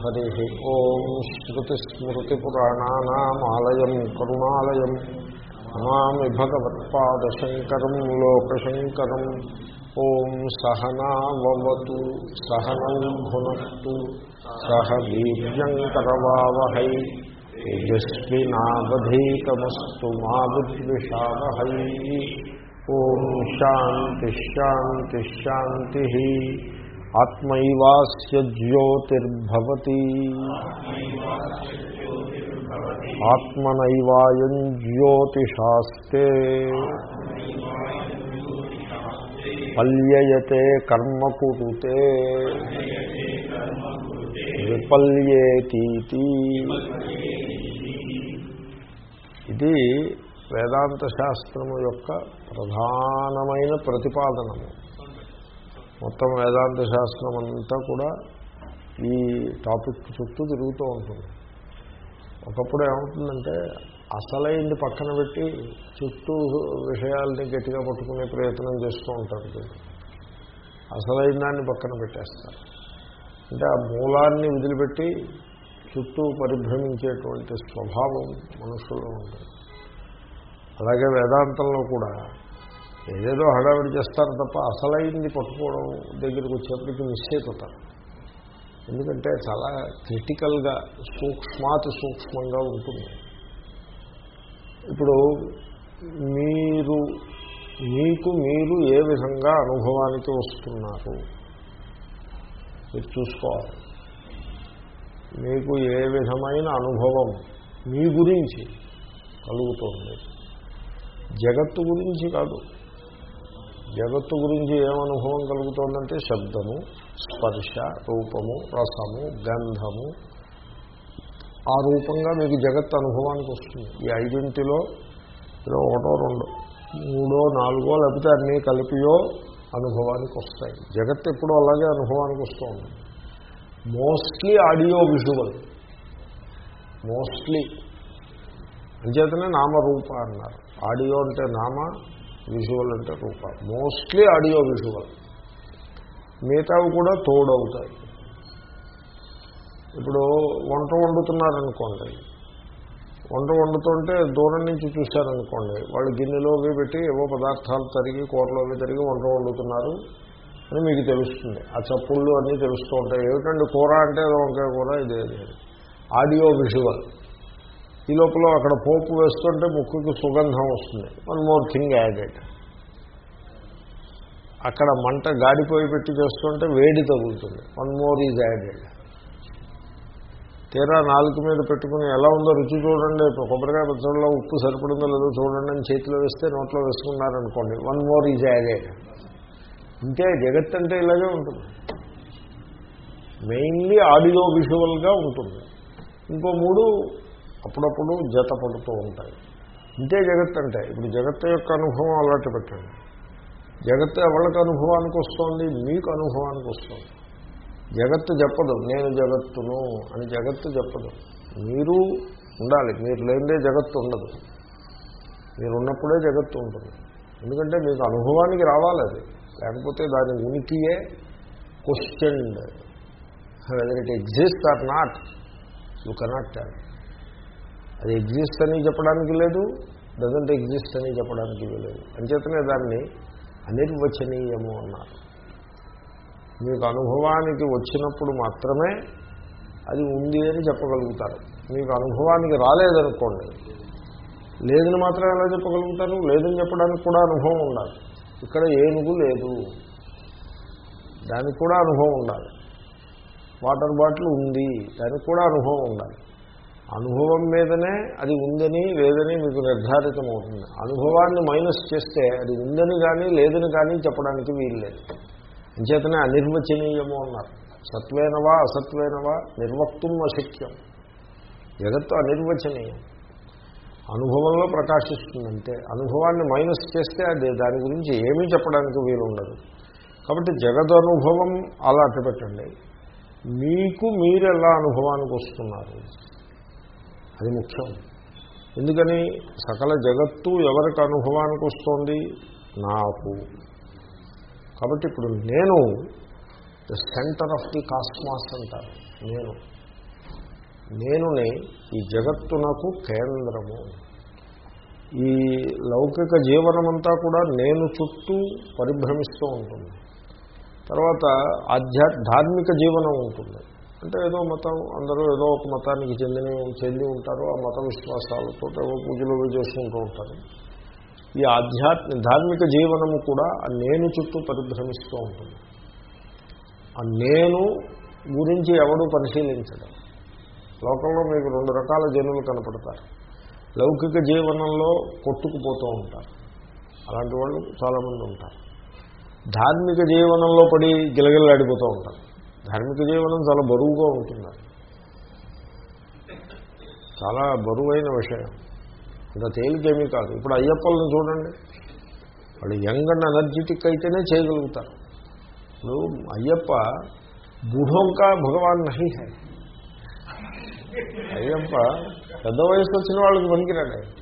హరి ఓం శ్రుతిస్మృతిపురాణానామాలయం కరుణాలయం నమామి భగవత్పాదశంకరం లోకశంకరం ఓం సహనావతు సహనం భునత్తు సహ వీర్యంకరవావహై తేజస్వినావధీతమస్తు మా విద్విషావహై ఓం శాంతి శాంతి శాంతి ఆత్మైవాస్య జ్యోతిర్భవతి. ఆత్మనైవాయం జ్యోతిషాస్తే. పల్యయతే కర్మ కురుతే విపల్యేతీతి. ఇది వేదాంత శాస్త్రము యొక్క ప్రధానమైన ప్రతిపాదనము. మొత్తం వేదాంత శాస్త్రం అంతా కూడా ఈ టాపిక్ చుట్టూ తిరుగుతూ ఉంటుంది. ఒకప్పుడు ఏమవుతుందంటే అసలైంది పక్కన పెట్టి చుట్టూ విషయాల్ని గట్టిగా పట్టుకునే ప్రయత్నం చేస్తూ ఉంటారు అసలైన దాన్ని పక్కన పెట్టేస్తారు. అంటే ఆ మూలాన్ని వదిలిపెట్టి చుట్టూ పరిభ్రమించేటువంటి స్వభావం మనుషుల్లో ఉంటుంది. అలాగే వేదాంతంలో కూడా ఏదేదో హడావిడి చేస్తారు తప్ప అసలైంది పట్టుకోవడం దగ్గరికి వచ్చేప్పటికి మిస్ అయిపోతారు ఎందుకంటే చాలా క్రిటికల్గా సూక్ష్మాతి సూక్ష్మంగా ఉంటుంది. ఇప్పుడు మీరు మీకు మీరు ఏ విధంగా అనుభవానికి వస్తున్నారు? మీరు చూసుకోవాలి. మీకు ఏ విధమైన అనుభవం మీ గురించి కలుగుతుంది? జగత్తు గురించి కాదు. జగత్తు గురించి ఏమనుభవం కలుగుతోందంటే శబ్దము స్పర్శ రూపము రసము గంధము. ఆ రూపంగా మీకు జగత్ అనుభవానికి వస్తుంది. ఈ ఐదింటిలో ఒకటో రెండు మూడో నాలుగో లేకపోతే అన్నీ కలిపియో అనుభవానికి వస్తాయి. జగత్ ఎప్పుడూ అలాగే అనుభవానికి వస్తూ ఉంటుంది మోస్ట్లీ ఆడియో విజువల్ మోస్ట్లీ అంచేతనే నామరూప అన్నారు. ఆడియో అంటే నామ విజువల్ అంటే రూప. మోస్ట్లీ ఆడియో విజువల్ మిగతావి కూడా తోడవుతాయి. ఇప్పుడు వంట వండుతున్నారనుకోండి. వంట వండుతుంటే దూరం నుంచి చూశారనుకోండి. వాళ్ళు గిన్నెలోకి పెట్టి ఏవో పదార్థాలు తరిగి కూరలోకి తరిగి వంట వండుతున్నారు అని మీకు తెలుస్తుంది. ఆ చప్పుళ్ళు అన్నీ తెలుస్తూ ఉంటాయి. ఏమిటండి కూర అంటే? వంకాయ కూర ఇదే ఆడియో విజువల్ ఈ లోపల అక్కడ పోపు వేస్తుంటే ముక్కుకి సుగంధం వస్తుంది. వన్ మోర్ థింగ్ యాడెడ్ అక్కడ మంట గాడిపోయి పెట్టి చేస్తుంటే వేడి తగులుతుంది. వన్ మోర్ ఈజ్ యాడెడ్ తీరా నాలుగు మీద పెట్టుకుని ఎలా ఉందో రుచి చూడండి. కొబ్బరికాయ పచ్చడిలో ఉప్పు సరిపడిందో లేదో చూడండి అని చేతిలో వేస్తే నోట్లో వేసుకున్నారనుకోండి. వన్ మోర్ ఈజ్ యాడెడ్ ఇంతే జగత్ అంటే ఇలాగే ఉంటుంది. మెయిన్లీ ఆడియో విజువల్గా ఉంటుంది. ఇంకో మూడు అప్పుడప్పుడు జత పడుతూ ఉంటాయి. ఇంతే జగత్ అంటే ఇప్పుడు జగత్తు యొక్క అనుభవం అలాంటి పెట్టండి. జగత్తు ఎవరికి అనుభవానికి వస్తుంది? మీకు అనుభవానికి వస్తుంది. జగత్తు చెప్పదు నేను జగత్తును అని జగత్తు చెప్పదు. మీరు ఉండాలి మీరు లేనిదే జగత్తు ఉండదు. మీరు ఉన్నప్పుడే జగత్తు ఉంటుంది. ఎందుకంటే మీకు అనుభవానికి రావాలి అది. లేకపోతే దాని ఉనికియే question whether it exist or not you cannot tell అది ఎగ్జిస్ట్ అని చెప్పడానికి లేదు డజంట్ ఎగ్జిస్ట్ అని చెప్పడానికి లేదు. అంచేతనే దాన్ని అనిర్వచనీయము అన్నారు. మీకు అనుభవానికి వచ్చినప్పుడు మాత్రమే అది ఉంది అని చెప్పగలుగుతారు. మీకు అనుభవానికి రాలేదనుకోండి లేదని మాత్రం ఎలా చెప్పగలుగుతారు? లేదని చెప్పడానికి కూడా అనుభవం ఉండాలి. ఇక్కడ ఏనుగు లేదు. దానికి కూడా అనుభవం ఉండాలి. వాటర్ బాటిల్ ఉంది దానికి కూడా అనుభవం ఉండాలి. అనుభవం మీదనే అది ఉందని లేదని మీకు నిర్ధారితమవుతుంది. అనుభవాన్ని మైనస్ చేస్తే అది ఉందని కానీ లేదని కానీ చెప్పడానికి వీల్లేదు అంచేతనే అనిర్వచనీయము అన్నారు. సత్వేనవా అసత్వేనవా నిర్వక్తుం అశక్యం. జగత్తు అనిర్వచనీయం. అనుభవంలో ప్రకాశిస్తుందంటే అనుభవాన్ని మైనస్ చేస్తే అది దాని గురించి ఏమీ చెప్పడానికి వీలు ఉండదు. కాబట్టి జగదనుభవం అలా పెట్టండి. మీకు మీరు ఎలా అనుభవానికి వస్తున్నారు? అది ముఖ్యం. ఎందుకని సకల జగత్తు ఎవరికి అనుభవానికి వస్తోంది? నాకు. కాబట్టి ఇప్పుడు నేను the centre of the cosmos అంటారు. నేను. నేనుని ఈ జగత్తునకు కేంద్రము. ఈ లౌకిక జీవనమంతా కూడా నేను చుట్టూ పరిభ్రమిస్తూ ఉంటుంది. తర్వాత ఆధ్యా ధార్మిక జీవనం ఉంటుంది. అంటే ఏదో మతం అందరూ ఏదో ఒక మతానికి చెందిన చెంది ఉంటారు. ఆ మత విశ్వాసాలతో ఏవో పూజలు చేసుకుంటూ ఉంటారు. ఈ ఆధ్యాత్మిక ధార్మిక జీవనము కూడా ఆ నేను చుట్టూ పరిభ్రమిస్తూ ఉంటుంది. ఆ నేను గురించి ఎవడు పరిశీలించడం. లోకంలో మీకు రెండు రకాల జనులు కనపడతారు. లౌకిక జీవనంలో కొట్టుకుపోతూ ఉంటారు. అలాంటి వాళ్ళు చాలామంది ఉంటారు. ధార్మిక జీవనంలో పడి గిలగిలాడిపోతూ ఉంటారు. ధార్మిక జీవనం చాలా బరువుగా ఉంటుంది. చాలా బరువైన విషయం. అంత తేలికేమీ కాదు. ఇప్పుడు అయ్యప్పలను చూడండి. వాళ్ళు యంగ్ అండ్ ఎనర్జెటిక్ అయితేనే చేయగలుగుతారు. ఇప్పుడు అయ్యప్ప బూఢోంకా భగవాన్ నహి హై. అయ్యప్ప పెద్ద వయసు వచ్చిన వాళ్ళకి పనికిరాడు.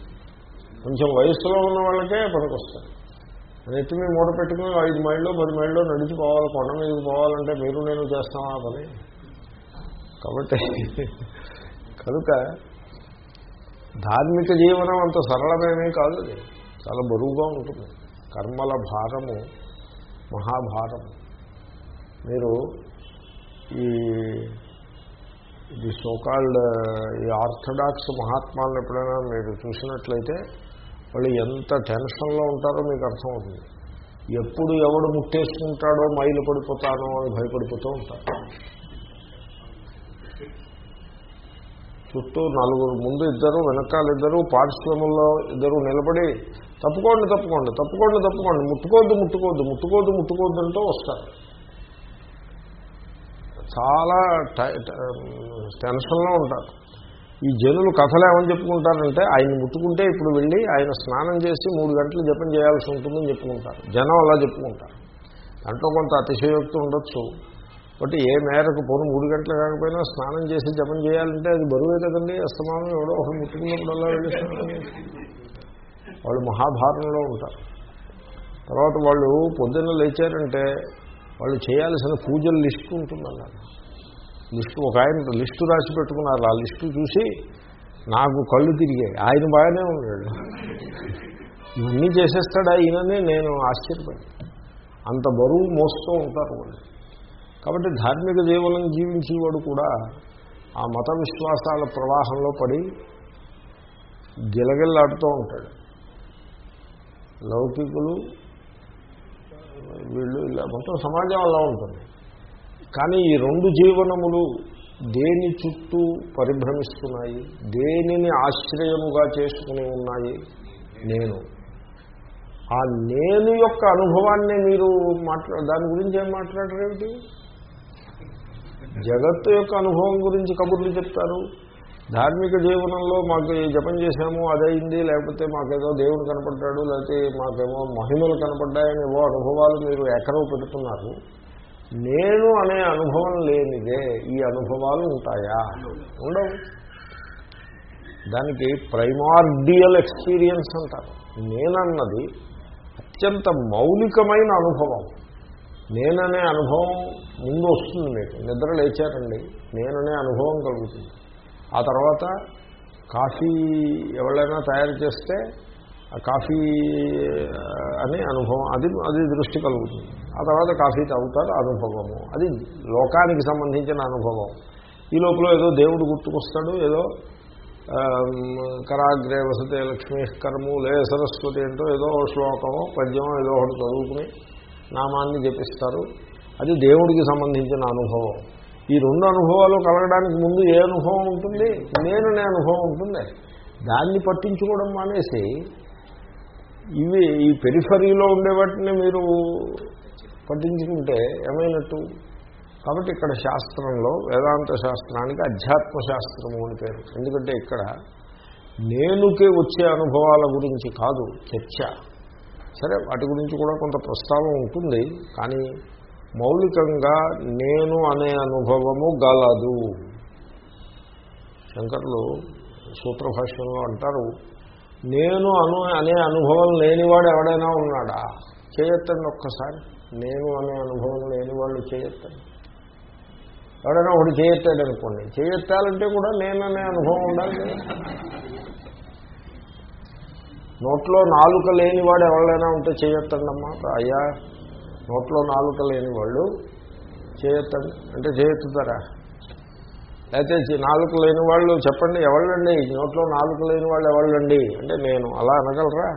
కొంచెం వయసులో ఉన్న వాళ్ళకే పనికొస్తారు నెత్తి మీద మూట పెట్టుకుని ఐదు మైళ్ళు పది మైళ్ళు నడిచిపోవాలి కొండ మీదకి పోవాలంటే మీరు నేను చేస్తామా పని? కాబట్టి కనుక ధార్మిక జీవనం అంత సరళమేమీ కాదు అది. చాలా బరువుగా ఉంటుంది. కర్మల భారము మహాభారము. మీరు ఈ ఇది సోకాల్డ్ ఈ ఆర్థడాక్స్ మహాత్మాలను ఎప్పుడైనా మీరు చూసినట్లయితే వాళ్ళు ఎంత టెన్షన్లో ఉంటారో మీకు అర్థమవుతుంది. ఎప్పుడు ఎవడు ముట్టేసుకుంటాడో మైలు పడిపోతానో అని భయపడిపోతూ ఉంటారు. చుట్టూ నలుగురు ముందు ఇద్దరు వెనకాల ఇద్దరు పార్శ్వముల్లో ఇద్దరు నిలబడి తప్పుకోండి తప్పుకోండి తప్పుకోండి తప్పుకోండి ముట్టుకోద్దు ముట్టుకోద్దు ముట్టుకోద్దు ముట్టుకోద్దు అంటూ వస్తారు. చాలా టై- టెన్షన్లో ఉంటారు. ఈ జనులు కథలు ఏమని చెప్పుకుంటారంటే ఆయన ముట్టుకుంటే ఇప్పుడు వెళ్ళి ఆయన స్నానం చేసి మూడు గంటలు జపం చేయాల్సి ఉంటుందని చెప్పుకుంటారు. జనం అలా చెప్పుకుంటారు. దాంట్లో కొంత అతిశయోక్తి ఉండొచ్చు. బట్ ఏ మేరకు పోను మూడు గంటలు కాకపోయినా స్నానం చేసి జపం చేయాలంటే అది బరువే కదండి. అస్తమానం ఎవడో ఒకరు ముట్టుకున్నప్పుడు అలా వెళ్ళి వాళ్ళు మహాభారంలో ఉంటారు. తర్వాత వాళ్ళు పొద్దున్న లేచారంటే వాళ్ళు చేయాల్సిన పూజల లిస్ట్ ఉంటుందన్నారు లిస్టు ఒక ఆయన లిస్టు రాసి పెట్టుకున్నారు. ఆ లిస్టు చూసి నాకు కళ్ళు తిరిగాయి. ఆయన బాగానే ఉన్నాడు. ఇవన్నీ చేసేస్తాడు? ఈయనని నేను ఆశ్చర్యపడి. అంత బరువు మోస్తూ ఉంటారు వాళ్ళు. కాబట్టి ధార్మిక జీవనం జీవించేవాడు కూడా ఆ మత విశ్వాసాల ప్రవాహంలో పడి గిలగిల్లాడుతూ ఉంటాడు. లౌకికులు వీళ్ళు ఇలా మొత్తం సమాజం అలా ఉంటుంది. కానీ ఈ రెండు జీవనములు దేని చుట్టూ పరిభ్రమిస్తున్నాయి? దేనిని ఆశ్రయముగా చేసుకుని ఉన్నాయి? నేను. ఆ నేను యొక్క అనుభవాన్ని మీరు మాట్లా దాని గురించి ఏం మాట్లాడరేమిటి? జగత్తు యొక్క అనుభవం గురించి కబుర్లు చెప్తారు. ధార్మిక జీవనంలో మాకు జపం చేశాము అదైంది లేకపోతే మాకేదో దేవుడు కనపడ్డాడు లేకపోతే మాకేమో మహిమలు కనపడ్డాయని ఏవో అనుభవాలు మీరు ఎక్కడో పెడుతున్నారు. నేను అనే అనుభవం లేనిదే ఈ అనుభవాలు ఉంటాయా? ఉండవు. దానికి ప్రైమార్డియల్ ఎక్స్పీరియన్స్ అంటారు. నేనన్నది అత్యంత మౌలికమైన అనుభవం. నేననే అనుభవం ముందు వస్తుంది మీకు. నిద్ర లేచారండి. నేననే అనుభవం కలుగుతుంది. ఆ తర్వాత కాఫీ ఎవరైనా తయారు చేస్తే కాఫీ అనే అనుభవం అది అది దృష్టి కలుగుతుంది. ఆ తర్వాత కాఫీ తాగుతారు అనుభవము. అది లోకానికి సంబంధించిన అనుభవం. ఈ లోపల ఏదో దేవుడు గుర్తుకొస్తాడు ఏదో కరాగ్రే వసతే లక్ష్మీ కర్ము లే సరస్వతి ఏంటో ఏదో శ్లోకమో పద్యమో ఏదో ఒకటి చదువుకుని నామాన్ని జపిస్తారు. అది దేవుడికి సంబంధించిన అనుభవం. ఈ రెండు అనుభవాలు కలగడానికి ముందు ఏ అనుభవం ఉంటుంది? నేననే అనుభవం ఉంటుంది. దాన్ని పట్టించుకోవడం మానేసి ఇవి ఈ పెరిఫరీలో ఉండే వాటిని మీరు పట్టించుకుంటే ఏమైనట్టు? కాబట్టి ఇక్కడ శాస్త్రంలో వేదాంత శాస్త్రానికి అధ్యాత్మ శాస్త్రము అని పేరు. ఎందుకంటే ఇక్కడ నేనుకే వచ్చే అనుభవాల గురించి కాదు చర్చ. సరే వాటి గురించి కూడా కొంత ప్రస్తావం ఉంటుంది కానీ మౌలికంగా నేను అనే అనుభవము గలదు. శంకర్లు సూత్రభాష్యంలో అంటారు నేను అను అనే అనుభవం లేనివాడు ఎవడైనా ఉన్నాడా? చేయొద్దండి ఒక్కసారి. నేను అనే అనుభవం లేని వాళ్ళు చేయొద్దండి. ఎవడైనా ఒకటి చేయెత్తాడు అనుకోండి చేయెత్తాలంటే కూడా నేననే అనుభవం ఉండాలి కదా. నోట్లో నాలుక లేనివాడు ఎవరైనా ఉంటే చేయొత్తండమ్మా అయ్యా నోట్లో నాలుక లేని వాళ్ళు చేయొత్తండి అంటే చేయెత్తుతారా లేకపోతే నాలుగు నాలుక లేని వాళ్ళు చెప్పండి ఎవళ్ళండి? నోట్లో నాలుక లేని వాళ్ళు ఎవళ్ళండి? అంటే నేను అలా అనగలరా?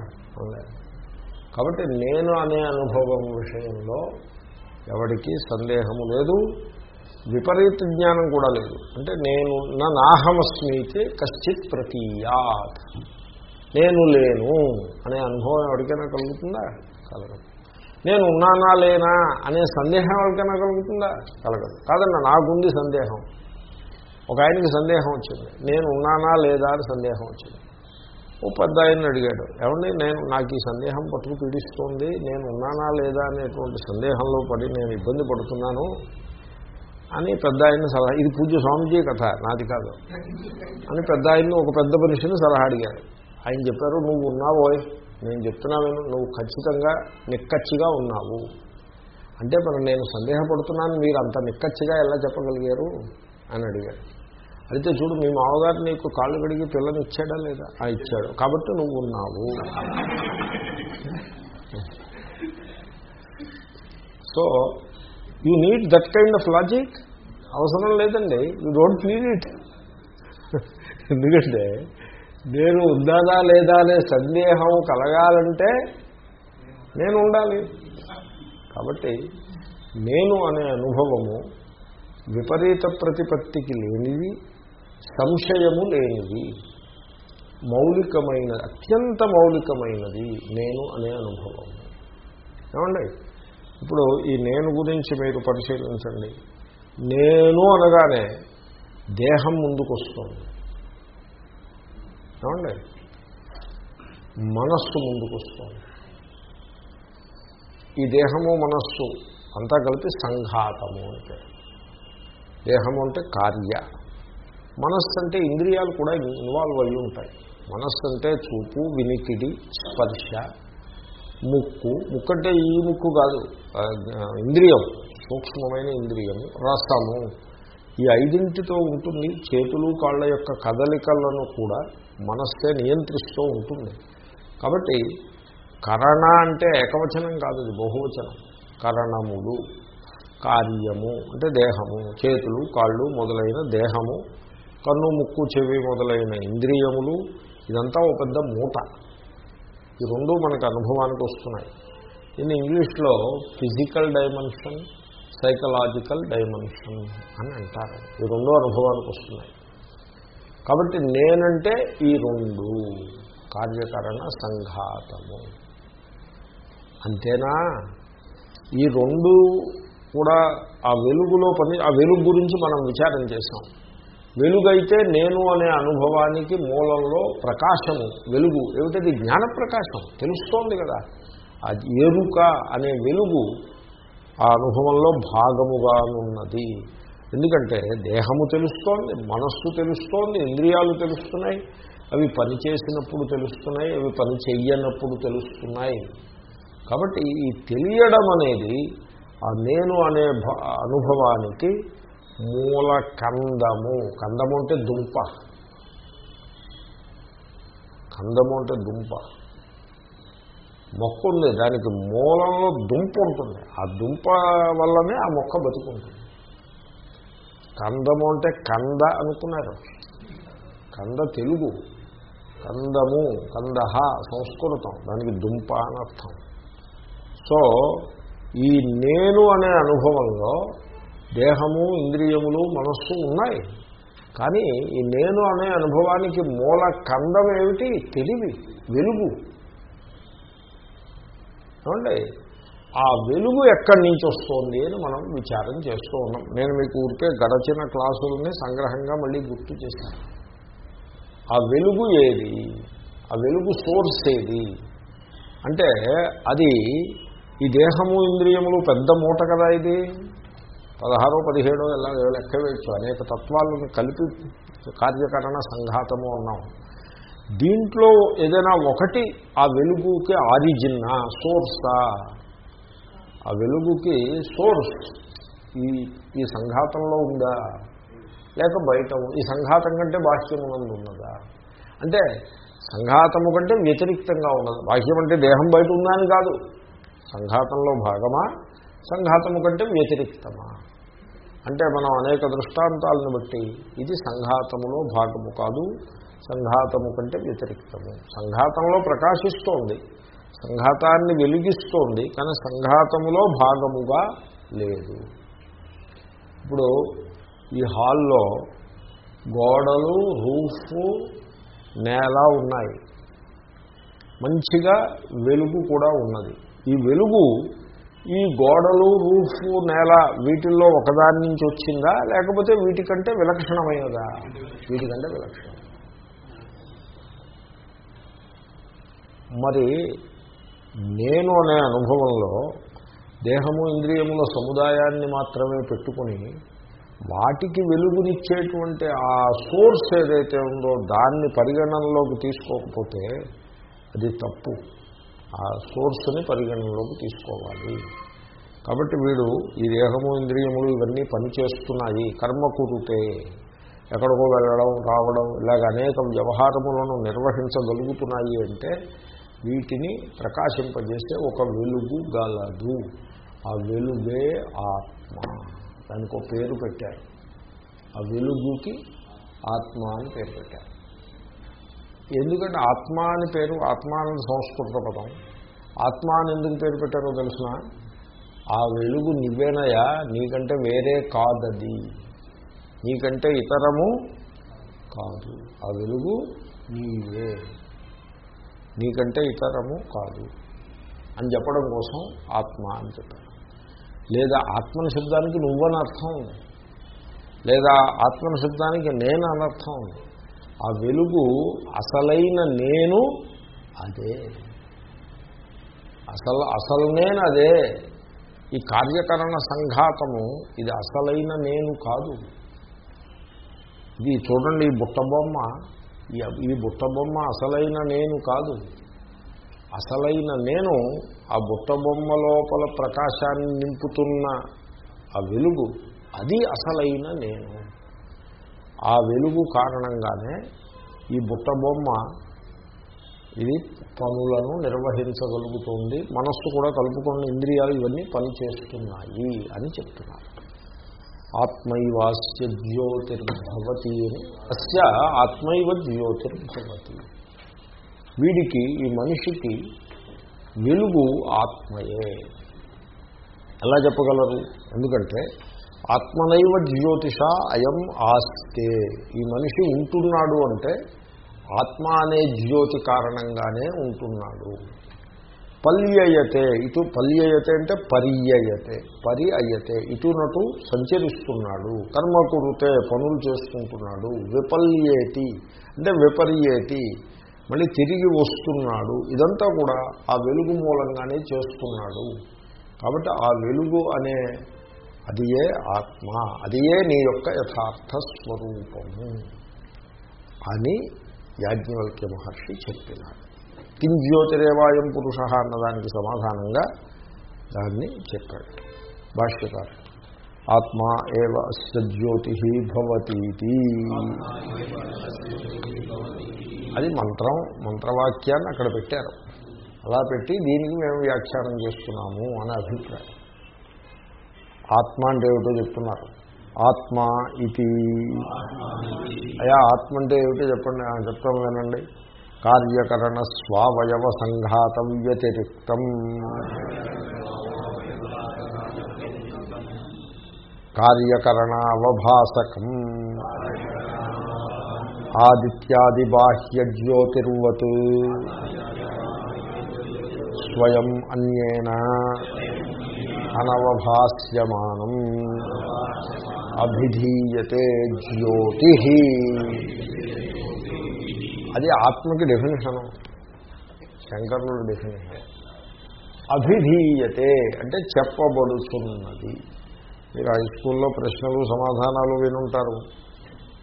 కాబట్టి నేను అనే అనుభవం విషయంలో ఎవడికి సందేహము లేదు విపరీత జ్ఞానం కూడా లేదు. అంటే నేను నా నాహమస్మితే కశ్చిత్ ప్రతీయాత్. నేను లేను అనే అనుభవం ఎవరికైనా కలుగుతుందా? కలగదు. నేను ఉన్నానా లేనా అనే సందేహం ఎవరికైనా కలుగుతుందా? కలగదు. కాదన్న నాకుంది సందేహం. ఒక ఆయనకి సందేహం వచ్చింది. నేను ఉన్నానా లేదా అని సందేహం వచ్చింది. ఓ పెద్ద ఆయన్ని అడిగాడు ఏమండి నేను నాకు ఈ సందేహం పట్టుకు పీడిస్తుంది నేను ఉన్నానా లేదా అనేటువంటి సందేహంలో పడి నేను ఇబ్బంది పడుతున్నాను అని పెద్ద ఆయన్ని సలహా ఇది పూజ్య స్వామిజీ కథ నాది కాదు అని పెద్ద ఆయన్ని ఒక పెద్ద మనిషిని సలహా అడిగాడు. ఆయన చెప్పారు నువ్వు ఉన్నావోయ్ నేను చెప్తున్నాను నువ్వు ఖచ్చితంగా నిక్కచ్చిగా ఉన్నావు. అంటే మరి నేను సందేహపడుతున్నాను మీరు అంత నిక్కచ్చిగా ఎలా చెప్పగలిగారు? అని అడిగాడు. అయితే చూడు మీ మామగారు నీకు కాళ్ళు కడిగి పిల్లని ఇచ్చాడా లేదా? ఆ ఇచ్చాడు. కాబట్టి నువ్వు ఉన్నావు. So you need that kind of logic అవసరం లేదండి. యూ డోంట్ నీడ్ ఇట్ ఎందుకంటే నేను ఉన్నానా లేదా అనే సందేహం కలగాలంటే నేను ఉండాలి. కాబట్టి నేను అనే అనుభవము విపరీత ప్రతిపత్తికి లేనిది సంశయము లేనిది. మౌలికమైనది అత్యంత మౌలికమైనది నేను అనే అనుభవం. ఏమండి? ఇప్పుడు ఈ నేను గురించి మీరు పరిశీలించండి. నేను అనగానే దేహం ముందుకు వస్తుంది ఏమండి? మనస్సు ముందుకు వస్తుంది ఈ దేహము మనస్సు అంతా కలిపి సంఘాతము అంటే. దేహము అంటే కార్య. మనస్సు అంటే ఇంద్రియాలు కూడా ఇన్వాల్వ్ అయ్యి ఉంటాయి. మనస్సు అంటే చూపు వినికిడి స్పర్శ ముక్కు. ముక్కు అంటే ఈ ముక్కు కాదు ఇంద్రియం సూక్ష్మమైన ఇంద్రియము రాస్తాము ఈ ఐదింటితో ఉంటుంది. చేతులు కాళ్ళ యొక్క కదలికలను కూడా మనస్సే నియంత్రిస్తూ ఉంటుంది. కాబట్టి కరణ అంటే ఏకవచనం కాదు ఇది బహువచనం. కరణములు కార్యము అంటే దేహము. చేతులు కాళ్ళు మొదలైన దేహము కన్ను ముక్కు చెవి మొదలైన ఇంద్రియములు ఇదంతా ఒక పెద్ద మూట. ఈ రెండు మనకు అనుభవానికి వస్తున్నాయి. దీన్ని ఇంగ్లీష్లో ఫిజికల్ డైమెన్షన్ సైకలాజికల్ డైమెన్షన్ అని అంటారు. ఈ రెండు అనుభవానికి వస్తున్నాయి. కాబట్టి నేనంటే ఈ రెండు కార్యకరణ సంఘాతము. అంతేనా? ఈ రెండు కూడా ఆ వెలుగులో పని ఆ వెలుగు గురించి మనం విచారం చేసాం వెలుగైతే నేను అనే అనుభవానికి మూలంలో ప్రకాశము వెలుగు. ఏమిటది? జ్ఞాన ప్రకాశం తెలుస్తోంది కదా. అది ఎరుక అనే వెలుగు ఆ అనుభవంలో భాగముగా ఉన్నది ఎందుకంటే దేహము తెలుస్తోంది మనస్సు తెలుస్తోంది ఇంద్రియాలు తెలుస్తున్నాయి అవి పని చేసినప్పుడు తెలుస్తున్నాయి అవి పని చెయ్యనప్పుడు తెలుస్తున్నాయి. కాబట్టి ఈ తెలియడం అనేది ఆ నేను అనే అనుభవానికి మూల కందము కందము అంటే దుంప. కందము అంటే దుంప. మొక్క ఉంది దానికి మూలంలో దుంప ఉంటుంది. ఆ దుంప వల్లనే ఆ మొక్క బతుకుంటుంది. కందము అంటే కంద అనుకున్నారు. కంద తెలుగు. కందము కందహ సంస్కృతం. దానికి దుంప అని అర్థం. సో ఈ నేను అనే అనుభవంలో దేహము ఇంద్రియములు మనస్సు ఉన్నాయి. కానీ ఈ నేను అనే అనుభవానికి మూల కందం ఏమిటి? తెలివి వెలుగు. ఏమండి? ఆ వెలుగు ఎక్కడి నుంచి వస్తోంది అని మనం విచారం చేస్తూ ఉన్నాం. నేను మీకు ఊరికే గడచిన క్లాసులని సంగ్రహంగా మళ్ళీ గుర్తు చేశాను. ఆ వెలుగు ఏది? ఆ వెలుగు సోర్స్ ఏది? అంటే అది ఈ దేహము ఇంద్రియములు పెద్ద మూట కదా ఇది? పదహారో పదిహేడో ఎలా లెక్క వేయచ్చు అనేక తత్వాలను కలిపి కార్యకరణ సంఘాతము అన్నాం. దీంట్లో ఏదైనా ఒకటి ఆ వెలుగుకి ఆరిజిన్నా సోర్సా? ఆ వెలుగుకి సోర్స్ ఈ ఈ సంఘాతంలో ఉందా? లేక బయట ఈ సంఘాతం కంటే బాహ్యమునందు ఉన్నదా? అంటే సంఘాతము కంటే వ్యతిరిక్తంగా ఉన్నది. బాహ్యం అంటే దేహం బయట ఉందా అని కాదు. సంఘాతంలో భాగమా? సంఘాతము కంటే వ్యతిరిక్తమా? అంటే మనం అనేక దృష్టాంతాలను బట్టి ఇది సంఘాతములో భాగము కాదు. సంఘాతము కంటే వ్యతిరిక్తము. సంఘాతంలో ప్రకాశిస్తోంది. సంఘాతాన్ని వెలిగిస్తోంది కానీ సంఘాతములో భాగముగా లేదు. ఇప్పుడు ఈ హాల్లో గోడలు రూఫ్ నేల ఉన్నాయి. మంచిగా వెలుగు కూడా ఉన్నది. ఈ వెలుగు ఈ గోడలు రూఫ్ నేల వీటిల్లో ఒకదాని నుంచి వచ్చిందా? లేకపోతే వీటికంటే విలక్షణమైనదా? వీటికంటే విలక్షణం. మరి నేను అనే అనుభవంలో దేహము ఇంద్రియముల సముదాయాన్ని మాత్రమే పెట్టుకుని వాటికి వెలుగునిచ్చేటువంటి ఆ సోర్స్ ఏదైతే ఉందో దాన్ని పరిగణనలోకి తీసుకోకపోతే అది తప్పు. ఆ సోర్స్ని పరిగణనలోకి తీసుకోవాలి. కాబట్టి వీడు ఈ దేహము ఇంద్రియములు ఇవన్నీ పనిచేస్తున్నాయి కర్మ కురుతే ఎక్కడికో వెళ్ళడం రావడం ఇలాగ అనేక వ్యవహారములను నిర్వహించగలుగుతున్నాయి అంటే వీటిని ప్రకాశింపజేస్తే ఒక వెలుగు గలదు. ఆ వెలుగే ఆత్మ దానికి ఒక పేరు పెట్టారు. ఆ వెలుగుకి ఆత్మ అని పేరు పెట్టారు. ఎందుకంటే ఆత్మ అని పేరు ఆత్మ అనేది సంస్కృత పదం. ఆత్మ అని ఎందుకు పేరు పెట్టారో తెలిసిన? ఆ వెలుగు నువ్వేనయా నీకంటే వేరే కాదది. నీకంటే ఇతరము కాదు. ఆ వెలుగు నీవే. నీకంటే ఇతరము కాదు అని చెప్పడం కోసం ఆత్మ అని చెప్పారు. లేదా ఆత్మని శబ్దానికి నువ్వని అర్థం ఉంది. లేదా ఆత్మని శబ్దానికి నేను అనర్థం ఉంది. ఆ వెలుగు అసలైన నేను అదే. అసలు అసలు నేను అదే. ఈ కార్యకరణ సంఘాతము ఇది అసలైన నేను కాదు. ఇది చూడండి ఈ బుట్టబొమ్మ ఈ- ఈ బుట్టబొమ్మ అసలైన నేను కాదు. అసలైన నేను ఆ బుట్టబొమ్మ లోపల ప్రకాశాన్ని నింపుతున్న ఆ వెలుగు. అది అసలైన నేను. ఆ వెలుగు కారణంగానే ఈ బుట్టబొమ్మ ఇది పనులను నిర్వహించగలుగుతుంది. మనస్సు కూడా కలుపుకున్న ఇంద్రియాలు ఇవన్నీ పనిచేస్తున్నాయి అని చెప్తున్నారు. ఆత్మైవాస్య జ్యోతిర్భవతి అని. అస్య ఆత్మైవ జ్యోతిర్భవతి. వీడికి ఈ మనిషికి వెలుగు ఆత్మయే. ఎలా చెప్పగలరు? ఎందుకంటే ఆత్మనైవ జ్యోతిష అయం ఆస్తే. ఈ మనిషి ఉంటున్నాడు అంటే ఆత్మ అనే జ్యోతి కారణంగానే ఉంటున్నాడు. పల్యయతే. ఇటు పల్యయతే అంటే పర్యయతే. పరి అయ్యతే ఇటునటు సంచరిస్తున్నాడు. కర్మకురుతే పనులు చేసుకుంటున్నాడు. విపల్యేటి అంటే విపర్యేటి మళ్ళీ తిరిగి వస్తున్నాడు. ఇదంతా కూడా ఆ వెలుగు మూలంగానే చేస్తున్నాడు. కాబట్టి ఆ వెలుగు అనే అది ఏ ఆత్మ అది ఏ నీ యొక్క యథార్థ స్వరూపము అని యాజ్ఞవల్క్య మహర్షి చెప్పినాడు. కిం జ్యోతిరేవాయం పురుష అన్నదానికి సమాధానంగా దాన్ని చెప్పాడు. భాష్యకారు ఆత్మ ఏవ అస్య జ్యోతి భవతీతి. అది మంత్రం మంత్రవాక్యాన్ని అక్కడ పెట్టారు. అలా పెట్టి దీనికి మేము వ్యాఖ్యానం చేస్తున్నాము అనే అభిప్రాయం. ఆత్మ అంటే ఏమిటో చెప్తున్నారు. ఆత్మ ఇది అయా ఆత్మ అంటే ఏమిటో చెప్పండి చెప్తాం వినండి. కార్యకరణ స్వావయవ సంఘాతం వ్యతిరిక్తం కార్యకరణ అవభాసకం. ఆదిత్యాది బాహ్య జ్యోతిర్వత్. స్వయం అన్యేన అనవభాస్యమానం. అభిధీయతే జ్యోతి. అది ఆత్మకి డెఫినేషను శంకరుడు డెఫినేషన్ అభిధీయతే అంటే చెప్పబడుతున్నది. మీరు హై స్కూల్లో ప్రశ్నలు సమాధానాలు వినుంటారు.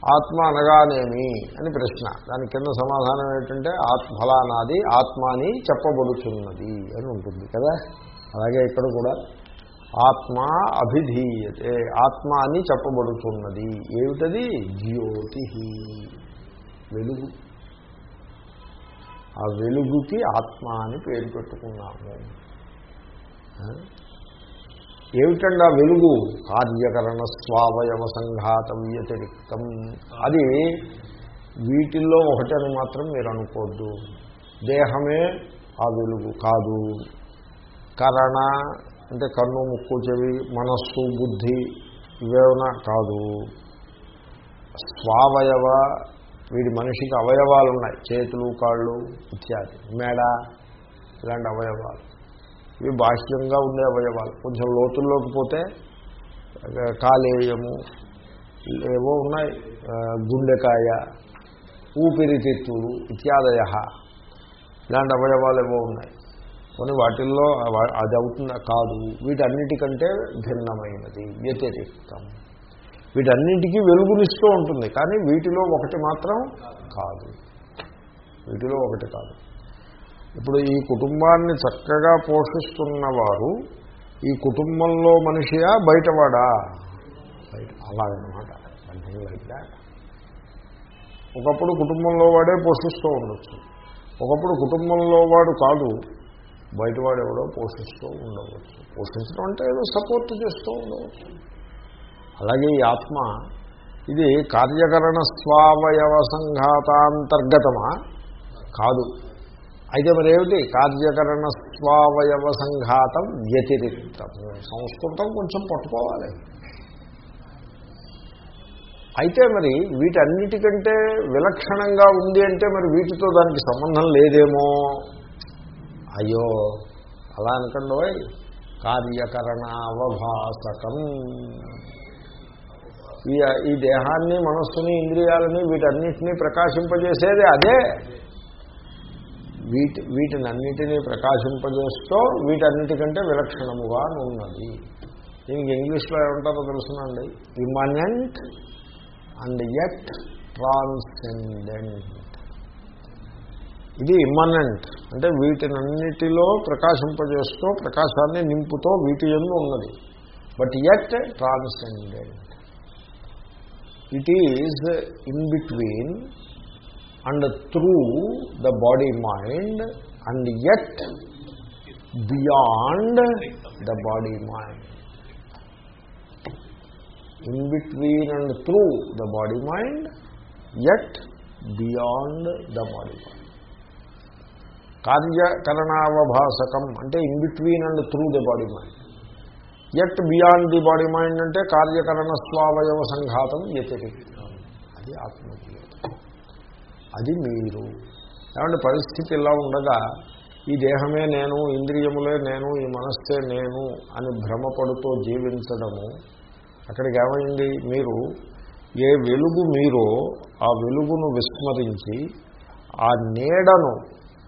ఆత్మ అనగానేమి అని ప్రశ్న. దాని కింద సమాధానం ఏంటంటే ఆత్మ ఫలానాది ఆత్మ అని చెప్పబడుతున్నది అని ఉంటుంది కదా? అలాగే ఇక్కడ కూడా ఆత్మ అభిధీయతే ఆత్మ అని చెప్పబడుతున్నది ఏమిటది? జ్యోతి వెలుగు. ఆ వెలుగుకి ఆత్మ అని పేరు పెట్టుకున్నాము. ఏమిటండి ఆ వెలుగు? కార్యకరణ స్వావయవ సంఘాతం వ్యతిరిక్తం. అది వీటిల్లో ఒకటని మాత్రం మీరు అనుకోవద్దు దేహమే ఆ వెలుగు కాదు. కరణ అంటే కన్ను ముక్కు చెవి మనస్సు బుద్ధి ఇవేమైనా కాదు. స్వావయవ వీడి మనిషికి అవయవాలు ఉన్నాయి చేతులు కాళ్ళు ఇత్యాది. మేడ ఇలాంటి అవయవాలు. ఇవి బాహ్యంగా ఉండే అవయవాలు. కొంచెం లోతుల్లోకి పోతే కాలేయము ఏవో ఉన్నాయి. గుండెకాయ ఊపిరితిత్తులు ఇత్యాదయ. ఇలాంటి అవయవాలు ఏవో ఉన్నాయి. కొన్ని వాటిల్లో అది అవుతుందా కాదు. వీటన్నిటికంటే భిన్నమైనది వ్యతిరేక్తం వీటన్నిటికీ వెలుగునిస్తూ ఉంటుంది. కానీ వీటిలో ఒకటి మాత్రం కాదు. వీటిలో ఒకటి కాదు. ఇప్పుడు ఈ కుటుంబాన్ని చక్కగా పోషిస్తున్నవారు ఈ కుటుంబంలో మనిషియా బయటవాడా? బయట అలాగనమాట. సంథింగ్ లైక్ దాట్ ఒకప్పుడు కుటుంబంలో వాడే పోషిస్తూ ఉండొచ్చు. ఒకప్పుడు కుటుంబంలో వాడు కాదు బయటవాడు ఎవడో పోషిస్తూ ఉండవచ్చు. పోషించడం అంటే ఏదో సపోర్ట్ చేస్తూ ఉండవచ్చు. అలాగే ఈ ఆత్మ ఇది కార్యకరణ స్వావయవ సంఘాతాంతర్గతమా? కాదు. అయితే మరి ఏమిటి కార్యకరణ స్వావయవ సంఘాతం వ్యతిరిక్తం. సంస్కృతం కొంచెం పట్టుకోవాలి. అయితే మరి వీటన్నిటికంటే విలక్షణంగా ఉంది అంటే మరి వీటితో దానికి సంబంధం లేదేమో? అయ్యో అలా అనకండి కార్యకరణావభాసకం. ఈ ఈ దేహాన్ని మనస్సుని ఇంద్రియాలని వీటన్నిటినీ ప్రకాశింపజేసేది అదే. వీటి వీటినన్నిటినీ ప్రకాశింపజేస్తూ వీటన్నిటికంటే విలక్షణముగా ఉన్నది దీనికి ఇంగ్లీష్లో ఏమంటారో తెలుసునండి. ఇమనెంట్ అండ్ ఎట్ ట్రాన్సెండెంట్ ఇది ఇమ్మనెంట్ అంటే వీటినన్నిటిలో ప్రకాశింపజేస్తూ ప్రకాశాన్ని నింపుతో వీటి ఎందు ఉన్నది. But at transcendent it is in between and through the body mind and at beyond the body mind. In between and through the body mind at beyond the body mind. కార్యకరణావభాసకం అంటే in between and through the body mind. At beyond the body mind అంటే కార్యకరణ స్వావయవ సంఘాతం వ్యతిరేకం. అది ఆత్మజీవితం అది మీరు. ఏమంటే పరిస్థితి ఇలా ఉండగా ఈ దేహమే నేను ఇంద్రియములే నేను ఈ మనస్సే నేను అని భ్రమపడుతూ జీవించడము అక్కడికి ఏమైంది మీరు ఏ వెలుగు మీరో ఆ వెలుగును విస్మరించి ఆ నీడను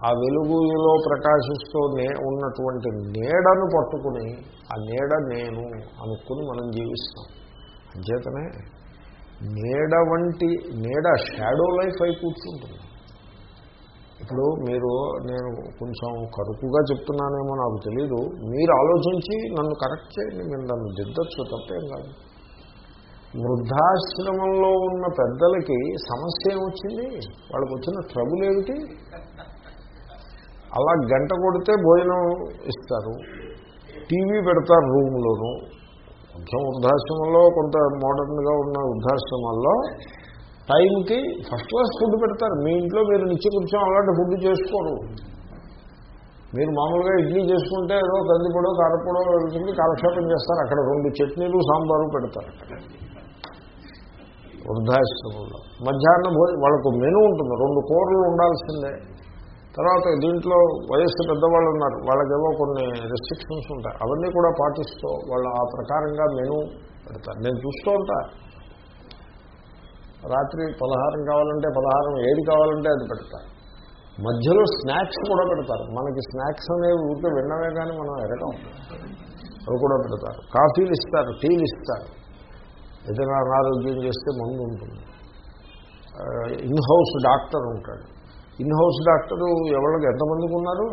ఆ వెలుగులో ప్రకాశిస్తూ నే ఉన్నటువంటి నీడను పట్టుకుని ఆ నీడ నేను అనుకుని మనం జీవిస్తాం. అంచేతనే నీడ వంటి నీడ షాడో లైఫ్ అయి కూర్చుంటుంది. ఇప్పుడు మీరు నేను కొంచెం కరుకుగా చెప్తున్నానేమో నాకు తెలీదు. మీరు ఆలోచించి నన్ను కరెక్ట్ చేయండి మీరు నన్ను దిద్దచ్చు తప్పేం కాదు. వృద్ధాశ్రమంలో ఉన్న పెద్దలకి సమస్య ఏమొచ్చింది? వాళ్ళకి వచ్చిన ట్రబుల్ ఏమిటి? అలా గంట కొడితే భోజనం ఇస్తారు. టీవీ పెడతారు రూమ్లోనూ కొంచెం వృద్ధాశ్రమంలో కొంత మోడర్న్గా ఉన్న వృద్ధాశ్రమాల్లో టైంకి ఫస్ట్ క్లాస్ ఫుడ్ పెడతారు. మీ ఇంట్లో మీరు నిత్య కొంచెం అలాంటి ఫుడ్ చేసుకోరు. మీరు మామూలుగా ఇడ్లీ చేసుకుంటే ఏదో కందిపొడో కారపొడో వెళ్తుంది కాలక్షేపం చేస్తారు. అక్కడ రెండు చట్నీలు సాంబారు పెడతారు. వృద్ధాశ్రమంలో. మధ్యాహ్నం భోజనం వాళ్ళకు మెను ఉంటుంది. రెండు కూరలు ఉండాల్సిందే. తర్వాత దీంట్లో వయస్సు పెద్దవాళ్ళు ఉన్నారు. వాళ్ళకేమో కొన్ని రెస్ట్రిక్షన్స్ ఉంటాయి. అవన్నీ కూడా పాటిస్తూ వాళ్ళు ఆ ప్రకారంగా మెను పెడతారు. నేను చూస్తూ ఉంటా. రాత్రి పలహారం కావాలంటే పలహారం ఏది కావాలంటే అది పెడతారు. మధ్యలో స్నాక్స్ కూడా పెడతారు. మనకి స్నాక్స్ అనేవి ఊరికే విన్నవే కానీ మనం ఎరగం అవి కూడా పెడతారు. కాఫీలు ఇస్తారు టీలు ఇస్తారు. ఏదైనా అనారోగ్యం చేస్తే మందు ఉంటుంది. ఇన్ హౌస్ డాక్టర్ ఉంటాడు. ఇన్ హౌస్ డాక్టరు ఎవరికి ఎంతమందికి ఉన్నారు?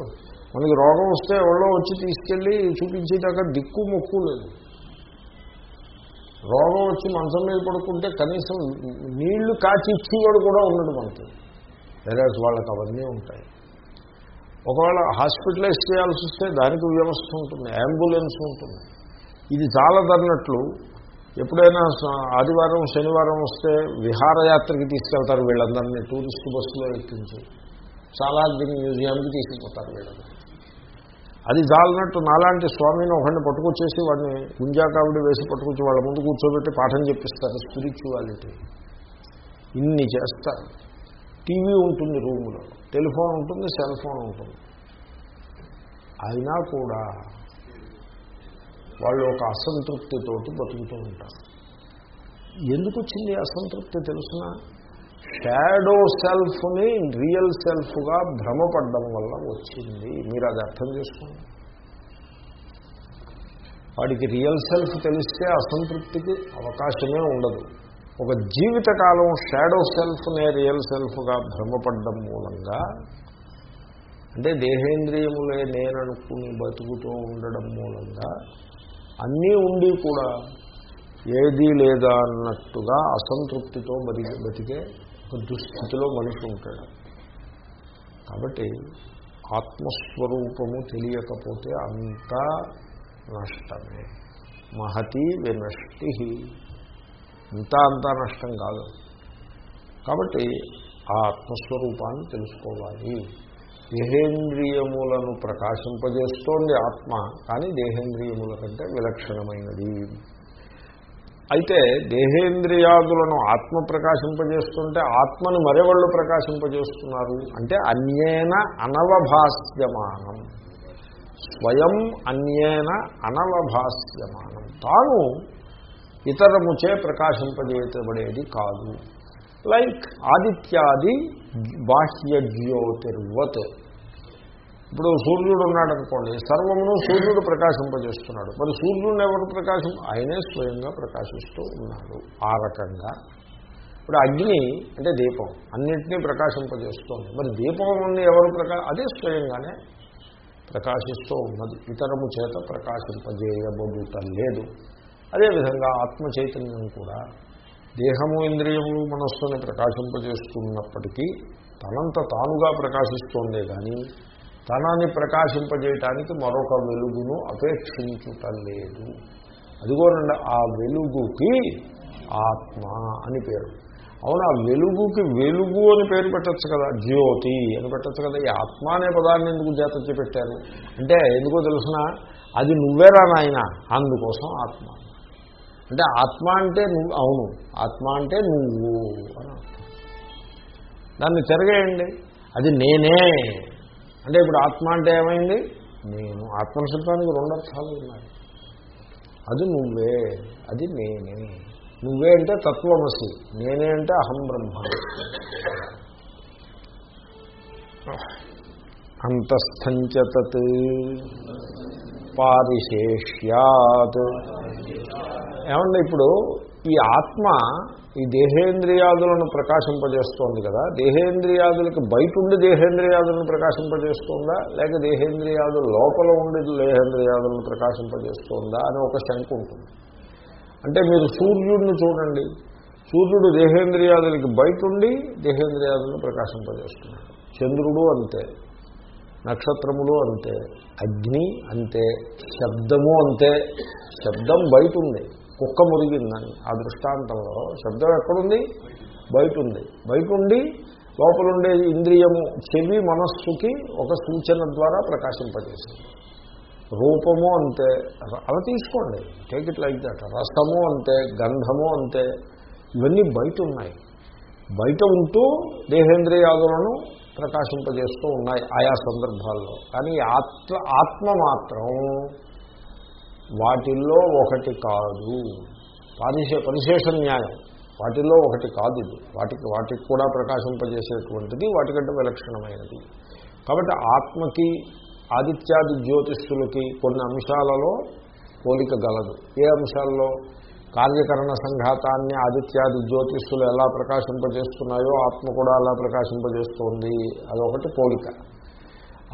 మనకి రోగం వస్తే ఎవరో వచ్చి తీసుకెళ్ళి చూపించేదాకా దిక్కు మొక్కు లేదు. రోగం వచ్చి మంచం మీద పడుకుంటే కనీసం నీళ్ళు కాచి ఇచ్చేవాడు కూడా ఉండడు మనకి. వేరే వాళ్ళకి అవన్నీ ఉంటాయి. ఒకవేళ హాస్పిటలైజ్ చేయాల్సి వస్తే దానికి వ్యవస్థ ఉంటుంది అంబులెన్స్ ఉంటుంది. ఇది చాలదన్నట్లు ఎప్పుడైనా ఆదివారం శనివారం వస్తే విహారయాత్రకి తీసుకెళ్తారు వీళ్ళందరినీ. టూరిస్ట్ బస్సులో ఎక్కించి చాలా దీని మ్యూజియంకి తీసుకుపోతారు వీళ్ళందరూ అది చాలన్నట్టు నాలాంటి స్వామిని ఒకరిని పట్టుకొచ్చేసి వాడిని గుంజాకావిడి వేసి పట్టుకొచ్చి వాళ్ళ ముందు కూర్చోబెట్టి పాఠం చెప్పిస్తారు స్పిరిచువాలిటీ. ఇన్ని చేస్తారు. టీవీ ఉంటుంది రూములో. టెలిఫోన్ ఉంటుంది సెల్ ఫోన్ ఉంటుంది. అయినా కూడా వాళ్ళు ఒక అసంతృప్తితోటి బతుకుతూ ఉంటారు. ఎందుకు వచ్చింది అసంతృప్తి తెలుసిన? షాడో సెల్ఫ్ని రియల్ సెల్ఫ్గా భ్రమపడడం వల్ల వచ్చింది. మీరు అది అర్థం చేసుకోండి. వాడికి రియల్ సెల్ఫ్ తెలిస్తే అసంతృప్తికి అవకాశమే ఉండదు. ఒక జీవితకాలం షాడో సెల్ఫ్నే రియల్ సెల్ఫ్గా భ్రమపడడం మూలంగా అంటే దేహేంద్రియములే నేననుకుని బతుకుతూ ఉండడం మూలంగా అన్నీ ఉండి కూడా ఏదీ లేదా అన్నట్టుగా అసంతృప్తితో బతి బతికే ఒక దుస్థితిలో మనిషి ఉంటాడు. కాబట్టి ఆత్మస్వరూపము తెలియకపోతే అంతా నష్టమే. మహతి వినష్టి. ఇంతా అంతా నష్టం కాదు. కాబట్టి ఆ ఆత్మస్వరూపాన్ని తెలుసుకోవాలి. దేహేంద్రియములను ప్రకాశింపజేస్తోంది ఆత్మ కానీ దేహేంద్రియముల కంటే విలక్షణమైనది. అయితే దేహేంద్రియాదులను ఆత్మ ప్రకాశింపజేస్తుంటే ఆత్మను మరెవళ్ళు ప్రకాశింపజేస్తున్నారు? అంటే అన్యేన అనవభాస్యమానం. స్వయం అన్యేన అనవభాస్యమానం. తాను ఇతరముచే ప్రకాశింపజేయబడేది కాదు. లైక్ ఆదిత్యాది బాహ్య జ్యోతిర్వత్. ఇప్పుడు సూర్యుడు ఉన్నాడు అనుకోండి సర్వమును సూర్యుడు ప్రకాశింపజేస్తున్నాడు. మరి సూర్యుడిని ఎవరు ప్రకాశం? ఆయనే స్వయంగా ప్రకాశిస్తూ ఉన్నాడు ఆ రకంగా. ఇప్పుడు అగ్ని అంటే దీపం అన్నింటినీ ప్రకాశింపజేస్తోంది. మరి దీపం ఎవరు ప్రకా? అదే స్వయంగానే ప్రకాశిస్తూ ఉన్నది. ఇతరము చేత ప్రకాశింపజేయబడుట లేదు అదేవిధంగా ఆత్మ చైతన్యం కూడా దేహము ఇంద్రియము మనస్సుని ప్రకాశింపజేస్తున్నప్పటికీ తనంత తానుగా ప్రకాశిస్తోందే కానీ తనని ప్రకాశింపజేయటానికి మరొక వెలుగును అపేక్షించుట లేదు అదిగోనండి ఆ వెలుగుకి ఆత్మ అని పేరు. అవును ఆ వెలుగుకి వెలుగు అని పేరు పెట్టచ్చు కదా జ్యోతి అని పెట్టచ్చు కదా. ఈ ఆత్మ అనే పదాన్ని ఎందుకు జాతచ్చి పెట్టారు? అంటే ఎందుకో తెలుసిన అది నువ్వేరా నాయన? అందుకోసం ఆత్మ. అంటే ఆత్మ అంటే నువ్వు అవును ఆత్మ అంటే నువ్వు అని దాన్ని తిరగేయండి. అది నేనే. అంటే ఇప్పుడు ఆత్మ అంటే ఏమైంది? నేను. ఆత్మశబ్దానికి రెండు అర్థాలు ఉన్నాయి. అది నువ్వే. అది నేనే. నువ్వే అంటే తత్వమసి. నేనే అంటే అహం బ్రహ్మ. అంతస్థంచతత్ పారిశేష్యాత్. ఏమంటే ఇప్పుడు ఈ ఆత్మ ఈ దేహేంద్రియాదులను ప్రకాశింపజేస్తోంది కదా దేహేంద్రియాదులకి బయట ఉండి దేహేంద్రియాదులను ప్రకాశింపజేస్తుందా లేక దేహేంద్రియాదుల లోపల ఉండి దేహేంద్రియాదులను ప్రకాశింపజేస్తుందా అని ఒక శంక ఉంటుంది. అంటే మీరు సూర్యుడిని చూడండి సూర్యుడు దేహేంద్రియాదులకి బయట ఉండి దేహేంద్రియాదులను ప్రకాశింపజేస్తున్నాడు. చంద్రుడు అంతే నక్షత్రములు అంతే అగ్ని అంతే శబ్దము అంతే శబ్దం బయట ఉంది కుక్క మురిగిందని ఆ దృష్టాంతంలో శబ్దం ఎక్కడుంది? బయట ఉంది బయట ఉండి లోపలుండే ఇంద్రియము చెవి మనస్సుకి ఒక సూచన ద్వారా ప్రకాశింపజేసింది. రూపము అంతే. అలా తీసుకోండి. Take it like that. రసము అంతే గంధము అంతే. ఇవన్నీ బయట ఉన్నాయి బయట ఉంటూ దేహేంద్రియాదులను ప్రకాశింపజేస్తూ ఉన్నాయి ఆయా సందర్భాల్లో. కానీ ఆత్మ ఆత్మ మాత్రం వాటిల్లో ఒకటి కాదు. పరిశే పరిశేష న్యాయం. వాటిల్లో ఒకటి కాదు ఇది. వాటికి వాటికి కూడా ప్రకాశింపజేసేటువంటిది వాటికంటే విలక్షణమైనది. కాబట్టి ఆత్మకి ఆదిత్యాది జ్యోతిష్యులకి కొన్ని అంశాలలో పోలిక గలదు. ఏ అంశాల్లో? కార్యకరణ సంఘాతాన్ని ఆదిత్యాది జ్యోతిష్యులు ఎలా ప్రకాశింపజేస్తున్నాయో ఆత్మ కూడా అలా ప్రకాశింపజేస్తుంది. అదొకటి పోలిక.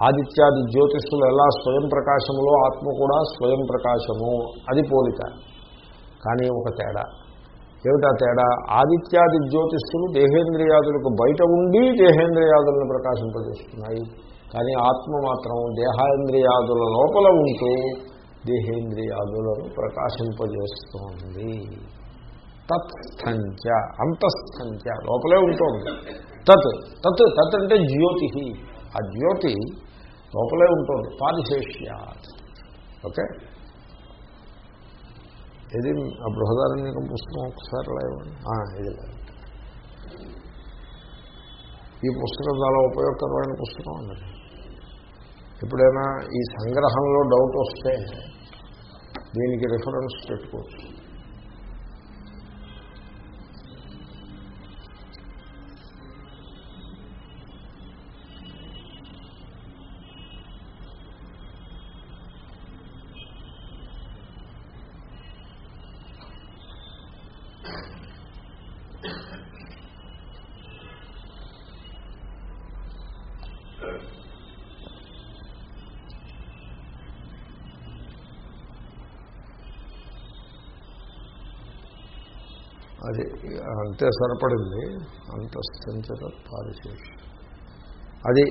ఆదిత్యాది జ్యోతిష్లు ఎలా స్వయం ప్రకాశములో ఆత్మ కూడా స్వయం ప్రకాశము. అది పోలిక. కానీ ఒక తేడా. ఏమిటా తేడా? ఆదిత్యాది జ్యోతిష్లు దేహేంద్రియాదులకు బయట ఉండి దేహేంద్రియాదులను ప్రకాశింపజేస్తున్నాయి. కానీ ఆత్మ మాత్రం దేహేంద్రియాదుల లోపల ఉంటూ దేహేంద్రియాదులను ప్రకాశింపజేస్తోంది. తత్స్థంచ అంతస్థంచ లోపలే ఉంటుంది. తత్ తత్ తత్ అంటే జ్యోతి ఆ జ్యోతి లోపలే ఉంటుంది. పారిశేష్యాత్ ఓకే? ఇది ఆ బృహదారణ్యకం పుస్తకం ఒకసారి లేవండి ఇది లేదు ఈ పుస్తకం చాలా ఉపయోగకరమైన పుస్తకం అండి. ఎప్పుడైనా ఈ సంగ్రహంలో డౌట్ వస్తే దీనికి రిఫరెన్స్ పెట్టుకోవచ్చు అది అంతే సరిపడింది. అంతస్థించద పారిశేషం. అది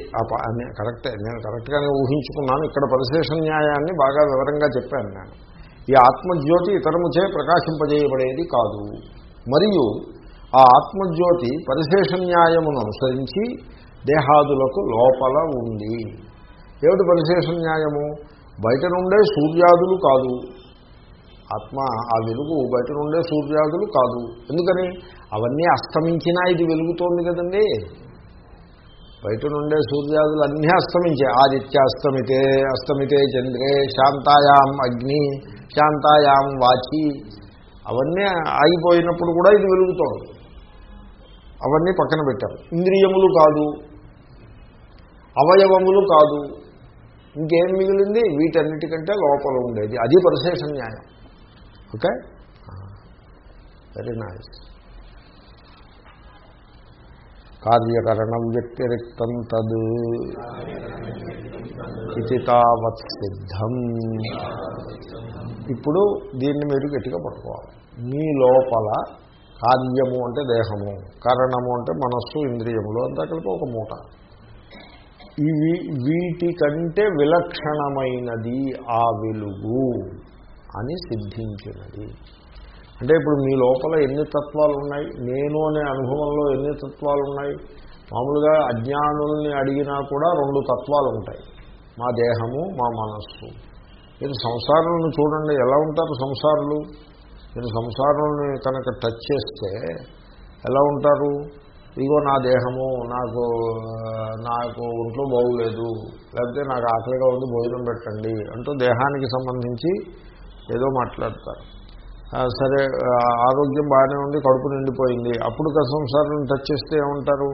కరెక్టే నేను కరెక్ట్గానే ఊహించుకున్నాను. ఇక్కడ పరిశేష న్యాయాన్ని బాగా వివరంగా చెప్పాను నేను. ఈ ఆత్మజ్యోతి ఇతరముచే ప్రకాశింపజేయబడేది కాదు. మరియు ఆ ఆత్మజ్యోతి పరిశేష న్యాయమును అనుసరించి దేహాదులకు లోపల ఉంది. ఏమిటి పరిశేష న్యాయము? బయట నుండే సూర్యాదులు కాదు. ఆత్మ ఆ వెలుగు బయట నుండే సూర్యాదులు కాదు. ఎందుకని? అవన్నీ అస్తమించినా ఇది వెలుగుతోంది కదండి. బయట నుండే సూర్యాదులు అన్నీ అస్తమించే. ఆదిత్య అస్తమితే అస్తమితే చంద్రే శాంతాయాం అగ్ని శాంతాయాం వాచి. అవన్నీ ఆగిపోయినప్పుడు కూడా ఇది వెలుగుతోంది. అవన్నీ పక్కన పెట్టారు. ఇంద్రియములు కాదు. అవయవములు కాదు. ఇంకేం మిగిలింది? వీటన్నిటికంటే లోపల ఉండేది. అది పరిశేష న్యాయం. ఓకే? వెరీ నైస్ కార్యకరణం వ్యతిరిక్తం తదు ఇది తావత్ సిద్ధం. ఇప్పుడు దీన్ని మీరు గట్టిగా పట్టుకోవాలి. మీ లోపల కార్యము అంటే దేహము కరణము అంటే మనస్సు ఇంద్రియములు అంతా కలిపి ఒక మూట. ఇవి వీటికంటే విలక్షణమైనది ఆ వెలుగు. అని సిద్ధించినది. అంటే ఇప్పుడు మీ లోపల ఎన్ని తత్వాలు ఉన్నాయి నేను అనే అనుభవంలో ఎన్ని తత్వాలు ఉన్నాయి మామూలుగా అజ్ఞానుల్ని అడిగినా కూడా రెండు తత్వాలు ఉంటాయి మా దేహము మా మనస్సు. మీరు సంసారాలను చూడండి ఎలా ఉంటారు సంసారులు? మీరు సంసారాలను కనుక టచ్ చేస్తే ఎలా ఉంటారు? ఇదిగో నా దేహము నాకు నాకు ఒంట్లో బాగులేదు లేకపోతే నాకు ఆకలిగా ఉంది భోజనం పెట్టండి అంటూ దేహానికి సంబంధించి ఏదో మాట్లాడతారు. సరే ఆరోగ్యం బాగానే ఉంది కడుపు నిండిపోయింది. అప్పుడు సంసారం టచ్ చేస్తే ఏమంటారు?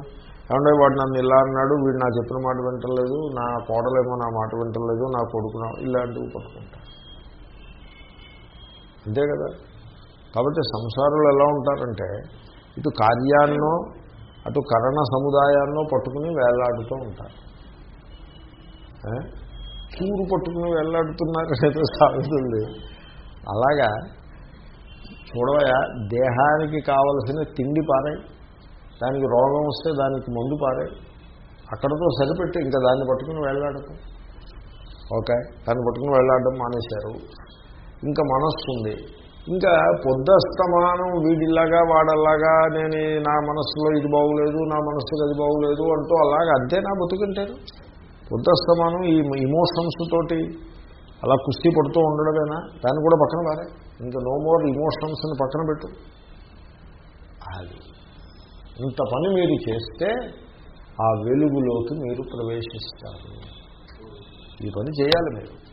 ఏమంటే వాడు నన్ను ఇలా అన్నాడు వీడు నా చెప్పిన మాట వింటలేదు నా కోడలేమో నా మాట వింటలేదు నా కొడుకున ఇలాంటివి పట్టుకుంటారు. అంతే కదా? కాబట్టి సంసారులు ఎలా ఉంటారంటే ఇటు కార్యాన్నో అటు కరణ సముదాయాన్నో పట్టుకుని వేలాడుతూ ఉంటారు. ఏ? చూరు పట్టుకుని వేలాడుతున్నారు ఏదో సాగుతుంది. అలాగా చూడవయా దేహానికి కావలసిన తిండి పారాయి దానికి రోగం వస్తే దానికి మందు పారాయి అక్కడతో సరిపెట్టి ఇంకా దాన్ని పట్టుకుని వెళ్ళాడటం. ఓకే దాన్ని పట్టుకుని వెళ్ళాడడం మానేశారు. ఇంకా మనస్సు ఉంది ఇంకా పొద్దస్తమానం వీడిలాగా వాడల్లాగా నేను నా మనస్సులో ఇది బాగులేదు నా మనస్సులో అది బాగులేదు అంటూ అలాగా అంతే నా బతుకుంటారు పొద్దస్తమానం ఈ ఇమోషన్స్ తోటి అలా కుస్తీ పడుతూ ఉండడమేనా? దాన్ని కూడా పక్కన పారే. ఇంకా నో మోర్ ఇమోషన్స్ని పక్కన పెట్టు. అది. ఇంత పని మీరు చేస్తే ఆ వెలుగులోకి మీరు ప్రవేశిస్తారు. ఈ పని చేయాలి మీరు.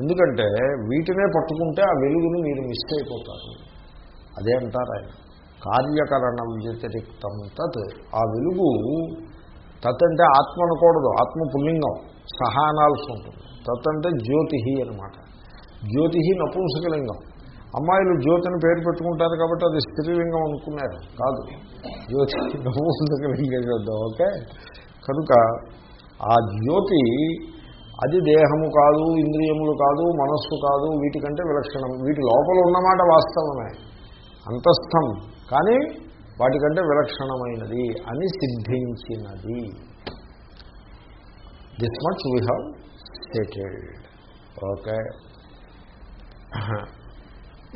ఎందుకంటే వీటినే పట్టుకుంటే ఆ వెలుగుని మీరు మిస్ అయిపోతారు. అదే అంటారు ఆయన. కార్యకరణ వ్యతిరిక్తం తత్. ఆ వెలుగు తత్ అంటే ఆత్మ అనకూడదు. ఆత్మ పుల్లింగం. సహా అనాల్సి ఉంటుంది. తత్ అంటే జ్యోతి అనమాట జ్యోతి నపుంసకలింగం. అమ్మాయిలు జ్యోతి అని పేరు పెట్టుకుంటారు కాబట్టి అది స్త్రీలింగం అనుకున్నారు. కాదు. జ్యోతి నపుంసకలింగం కదా ఓకే? కనుక ఆ జ్యోతి అది దేహము కాదు ఇంద్రియములు కాదు మనస్సు కాదు వీటికంటే విలక్షణం. వీటి లోపల ఉన్నమాట వాస్తవమే. అంతస్థం. కానీ వాటికంటే విలక్షణమైనది అని సిద్ధించినది. This much we have settled okay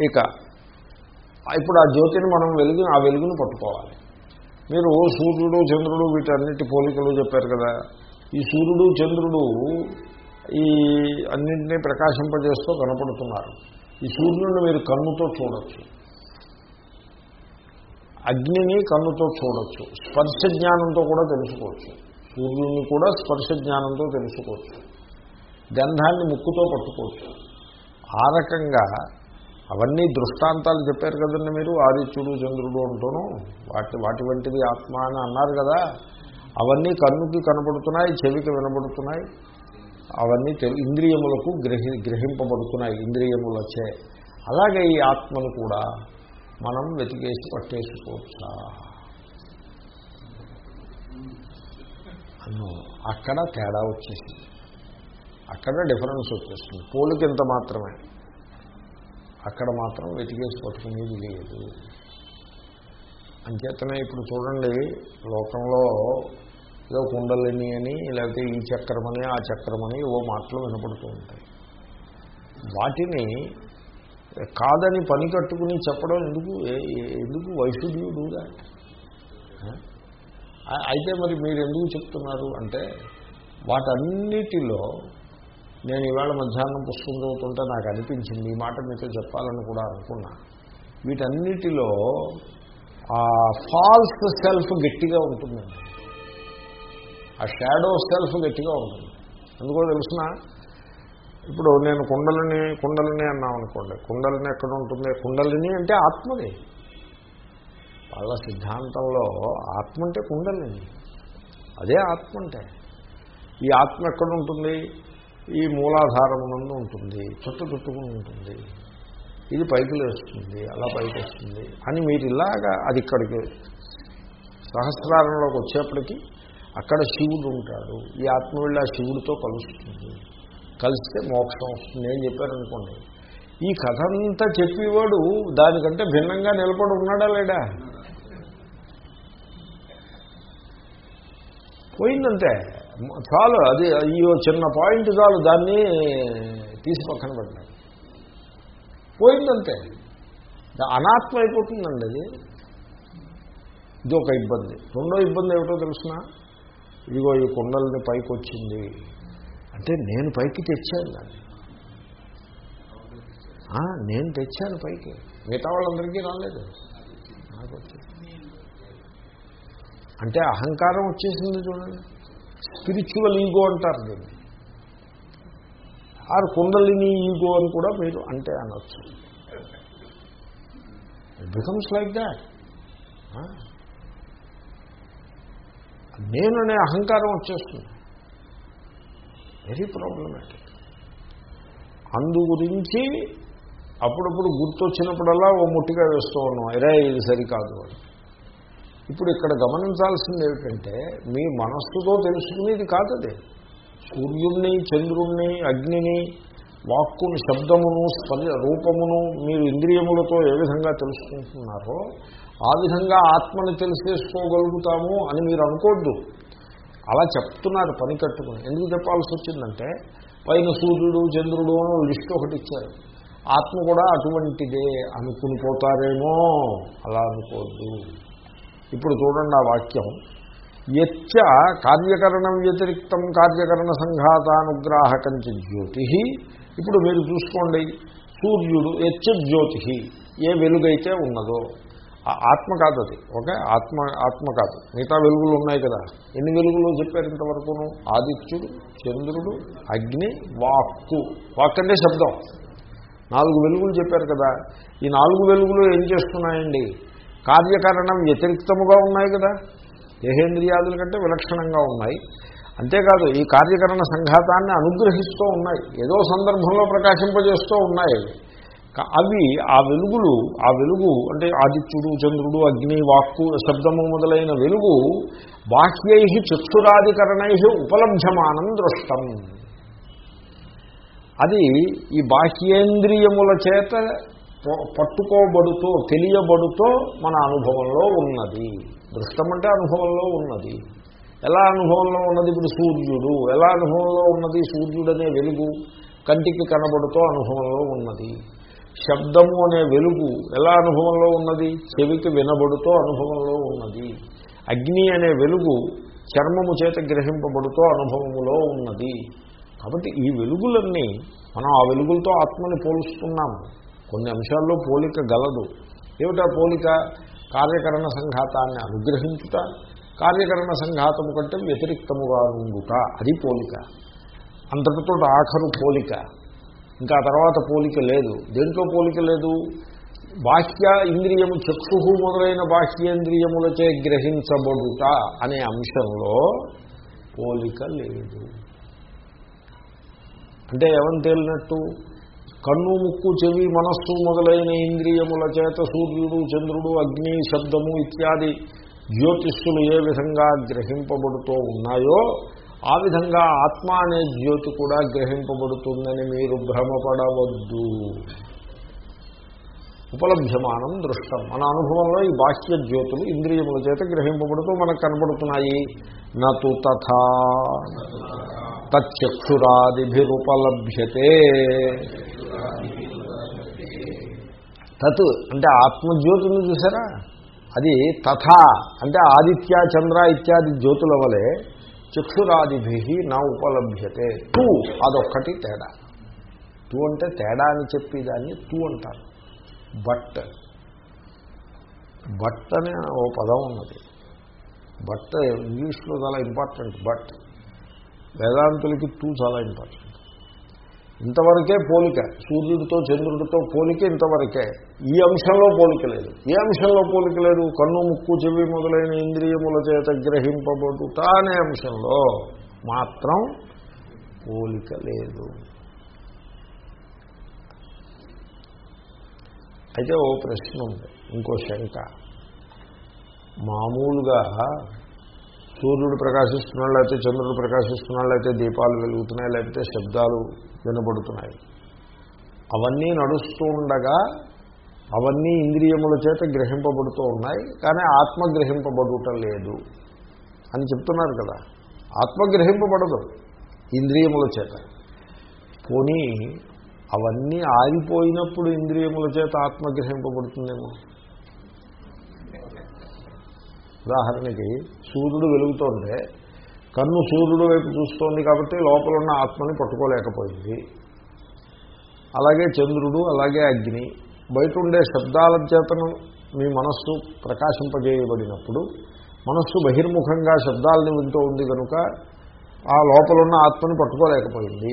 ఇక ఇప్పుడు ఆ జ్యోతిని మనం వెలుగు ఆ వెలుగును పట్టుకోవాలి. మీరు సూర్యుడు చంద్రుడు వీటన్నిటి పోలికలు చెప్పారు కదా. ఈ సూర్యుడు చంద్రుడు ఈ అన్నింటినీ ప్రకాశింపజేస్తూ కనపడుతున్నారు. ఈ సూర్యుడిని మీరు కన్నుతో చూడొచ్చు. అగ్నిని కన్నుతో చూడొచ్చు. స్పర్శ జ్ఞానంతో కూడా తెలుసుకోవచ్చు. సూర్యుడిని కూడా స్పర్శ జ్ఞానంతో తెలుసుకోవచ్చు. గంధాన్ని ముక్కుతో పట్టుకోవచ్చు. ఆ రకంగా అవన్నీ దృష్టాంతాలు చెప్పారు కదండి మీరు ఆదిత్యుడు చంద్రుడు అంటూను వాటి వాటి వంటిది ఆత్మ అని అన్నారు కదా. అవన్నీ కన్నుకి కనబడుతున్నాయి చెవికి వినబడుతున్నాయి. అవన్నీ ఇంద్రియములకు గ్రహి గ్రహింపబడుతున్నాయి ఇంద్రియములచే. అలాగే ఈ ఆత్మను కూడా మనం వెతికేసి పట్టేసుకోవచ్చా? అన్ను అక్కడ తేడా వచ్చేసింది. అక్కడ డిఫరెన్స్ వచ్చేస్తుంది. పోలికి ఇంత మాత్రమే? అక్కడ మాత్రం వెతికేసి పట్టుకునేది లేదు అంచేతనే ఇప్పుడు చూడండి లోకంలో ఏదో కుండలిని అని లేకపోతే ఈ చక్రమని ఆ చక్రమని ఓ మాటలు వినపడుతూ ఉంటాయి. వాటిని కాదని పని కట్టుకుని చెప్పడం ఎందుకు? ఎందుకు వైషుడ్యూ డూ దాట్ అయితే మరి మీరు ఎందుకు చెప్తున్నారు అంటే వాటన్నిటిలో నేను ఇవాళ మధ్యాహ్నం పుస్తకం చదువుతుంటే నాకు అనిపించింది ఈ మాట మీతో చెప్పాలని కూడా అనుకున్నా. వీటన్నిటిలో ఆ ఫాల్స్ సెల్ఫ్ గట్టిగా ఉంటుందండి ఆ షాడో సెల్ఫ్ గట్టిగా ఉంటుంది. ఎందుకో తెలుసిన? ఇప్పుడు నేను కుండలిని కుండలిని అన్నాం అనుకోండి. కుండలిని ఎక్కడ ఉంటుంది? కుండలిని అంటే ఆత్మది వాళ్ళ సిద్ధాంతంలో ఆత్మ అంటే కుండలిని. అదే ఆత్మ అంటే. ఈ ఆత్మ ఎక్కడ ఉంటుంది? ఈ మూలాధారమునందు ఉంటుంది చుట్ట చుట్టుకుని ఉంటుంది. ఇది పైకి లేస్తుంది అలా పైకి వస్తుంది అని మీరు ఇలాగా అది ఇక్కడికి సహస్రారంలోకి వచ్చేప్పటికీ అక్కడ శివుడు ఉంటాడు. ఈ ఆత్మ వెళ్ళి ఆ శివుడితో కలుస్తుంది. కలిస్తే మోక్షం వస్తుంది అని చెప్పారనుకోండి. ఈ కథ అంతా చెప్పేవాడు దానికంటే భిన్నంగా నిలబడి ఉన్నాడా లేడా? పోయిందంటే చాలు అది అయ్యో చిన్న పాయింట్ చాలు దాన్ని తీసి పక్కన పెట్టాలి పోయిందంతే. అనాత్మ అయిపోతుందండి అది. ఇది ఒక ఇబ్బంది. రెండో ఇబ్బంది ఏమిటో తెలుసిన? ఇదిగో ఈ కుండల్ని పైకి వచ్చింది అంటే నేను పైకి తెచ్చాను దాన్ని. నేను తెచ్చాను పైకి. మిగతా వాళ్ళందరికీ రాలేదు. నాకు వచ్చింది అంటే అహంకారం వచ్చేసింది చూడండి. స్పిరిచువల్ ఈగో అంటారు దీన్ని. ఆరు కుండలిని ఈగో అని కూడా మీరు అంటే అనొచ్చు. ఇట్ బికమ్స్ లైక్ దాట్ నేననే అహంకారం వచ్చేస్తుంది. వెరీ ప్రాబ్లమేటిక్ అందు గురించి అప్పుడప్పుడు గుర్తొచ్చినప్పుడల్లా ఓ ముట్టిగా వేస్తూ ఉన్నాం. ఎరే ఇది సరికాదు అని. ఇప్పుడు ఇక్కడ గమనించాల్సింది ఏమిటంటే మీ మనస్సుతో తెలుసుకునేది కాదది. సూర్యుణ్ణి చంద్రుణ్ణి అగ్నిని వాక్కుని శబ్దమును స్పర్శ రూపమును మీరు ఇంద్రియములతో ఏ విధంగా తెలుసుకుంటున్నారో ఆ విధంగా ఆత్మని తెలిసేసుకోగలుగుతాము అని మీరు అనుకోద్దు. అలా చెప్తున్నారు పని కట్టుకుని. ఎందుకు చెప్పాల్సి వచ్చిందంటే పైన సూర్యుడు చంద్రుడు అని లిస్ట్ ఒకటి ఇచ్చారు. ఆత్మ కూడా అటువంటిదే అనుకుని పోతారేమో అలా అనుకోద్దు. ఇప్పుడు చూడండి ఆ వాక్యం. యచ్చ కార్యకరణం వ్యతిరిక్తం కార్యకరణ సంఘాతానుగ్రాహకంచ జ్యోతి. ఇప్పుడు మీరు చూసుకోండి సూర్యుడు హెచ్చ జ్యోతి ఏ వెలుగైతే ఉన్నదో. ఆత్మ కాదు అది ఓకే? ఆత్మ ఆత్మ కాదు. మిగతా వెలుగులు ఉన్నాయి కదా. ఎన్ని వెలుగులు చెప్పారు ఇంతవరకును? ఆదిత్యుడు చంద్రుడు అగ్ని వాక్కు. వాక్ అంటే శబ్దం. నాలుగు వెలుగులు చెప్పారు కదా. ఈ నాలుగు వెలుగులు ఏం చేస్తున్నాయండి? కార్యకారణం వ్యతిరిక్తముగా ఉన్నాయి కదా? దేహేంద్రియాదుల కంటే విలక్షణంగా ఉన్నాయి. అంతేకాదు ఈ కార్యకరణ సంఘాతాన్ని అనుగ్రహిస్తూ ఉన్నాయి. ఏదో సందర్భంలో ప్రకాశింపజేస్తూ ఉన్నాయి. అవి ఆ వెలుగులు ఆ వెలుగు అంటే ఆదిత్యుడు చంద్రుడు అగ్ని వాక్కు శబ్దము మొదలైన వెలుగు బాహ్యై చక్షురాధికరణై ఉపలభ్యమానం దృష్టం అది ఈ బాహ్యేంద్రియముల చేత పట్టుకోబడుతూ తెలియబడుతూ మన అనుభవంలో ఉన్నది. దృష్టం అంటే అనుభవంలో ఉన్నది. ఎలా అనుభవంలో ఉన్నది ఇప్పుడు సూర్యుడు? ఎలా అనుభవంలో ఉన్నది సూర్యుడు అనే వెలుగు? కంటికి కనబడుతూ అనుభవంలో ఉన్నది. శబ్దము అనే వెలుగు ఎలా అనుభవంలో ఉన్నది? చెవికి వినబడుతూ అనుభవంలో ఉన్నది. అగ్ని అనే వెలుగు చర్మము చేత గ్రహింపబడుతూ అనుభవములో ఉన్నది. కాబట్టి ఈ వెలుగులన్నీ మనం ఆ వెలుగులతో ఆత్మని పోలుస్తున్నాము. కొన్ని అంశాల్లో పోలిక గలదు. ఏమిటా పోలిక? కార్యకరణ సంఘాతాన్ని అనుగ్రహించుట కార్యకరణ సంఘాతము కంటే వ్యతిరిక్తముగా ఉండుట. అది పోలిక. అంతటితో ఆఖరు పోలిక. ఇంకా తర్వాత పోలిక లేదు. దేంట్లో పోలిక లేదు. బాహ్య ఇంద్రియము చక్షు మొదలైన బాహ్యేంద్రియములచే గ్రహించబడుట అనే అంశంలో పోలిక లేదు. అంటే ఏమని తేలినట్టు? కన్ను ముక్కు చెవి మనస్సు మొదలైన ఇంద్రియముల చేత సూర్యుడు చంద్రుడు అగ్ని శబ్దము ఇత్యాది జ్యోతిష్యులు ఏ విధంగా గ్రహింపబడుతూ ఉన్నాయో ఆ విధంగా ఆత్మ అనే జ్యోతి కూడా గ్రహింపబడుతుందని మీరు భ్రమపడవద్దు. ఉపలభ్యమానం దృష్టం. మన అనుభవంలో ఈ బాహ్య జ్యోతులు ఇంద్రియముల చేత గ్రహింపబడుతూ మనకు కనబడుతున్నాయి. నతు తథా తచ్చక్షురాదిభిరుపలభ్యతే. తత్ అంటే ఆత్మజ్యోతిని చూసారా? అది తథా అంటే ఆదిత్య చంద్ర ఇత్యాది జ్యోతుల వలె చక్షురాదిభి నా ఉపలభ్యతే. టూ అదొక్కటి తేడా. టూ అంటే తేడా అని చెప్పి దాన్ని టూ అంటారు. బట్ బట్ అనే ఓ పదం ఉన్నది. బట్ ఇంగ్లీష్లో చాలా ఇంపార్టెంట్ బట్. వేదాంతులకి టూ చాలా ఇంపార్టెంట్. ఇంతవరకే పోలిక సూర్యుడితో చంద్రుడితో పోలిక ఇంతవరకే. ఈ అంశంలో పోలిక లేదు. ఏ అంశంలో పోలిక లేదు? కన్ను ముక్కు చెవి మొదలైన ఇంద్రియముల చేత గ్రహింపబడుట అనే అంశంలో మాత్రం పోలిక లేదు. అయితే ఓ ప్రశ్న ఉంది ఇంకో శంక. మామూలుగా సూర్యుడు ప్రకాశిస్తున్నాడు లేకపోతే చంద్రుడు ప్రకాశిస్తున్నాడు లేకపోతే దీపాలు వెలుగుతున్నాయి లేకపోతే శబ్దాలు వినబడుతున్నాయి. అవన్నీ నడుస్తూ ఉండగా అవన్నీ ఇంద్రియముల చేత గ్రహింపబడుతూ ఉన్నాయి కానీ ఆత్మ గ్రహింపబడుట లేదు అని చెప్తున్నారు కదా. ఆత్మ గ్రహింపబడదు ఇంద్రియముల చేత. పోనీ అవన్నీ ఆగిపోయినప్పుడు ఇంద్రియముల చేత ఆత్మ గ్రహింపబడుతుందేమో? ఉదాహరణకి సూర్యుడు వెలుగుతోంటే కన్ను సూర్యుడు వైపు చూస్తోంది కాబట్టి లోపల ఉన్న ఆత్మని పట్టుకోలేకపోయింది. అలాగే చంద్రుడు అలాగే అగ్ని బయట ఉండే శబ్దాల చేతను మీ మనస్సు ప్రకాశింపజేయబడినప్పుడు మనస్సు బహిర్ముఖంగా శబ్దాలని వింటూ ఉంది కనుక ఆ లోపల ఉన్న ఆత్మని పట్టుకోలేకపోయింది.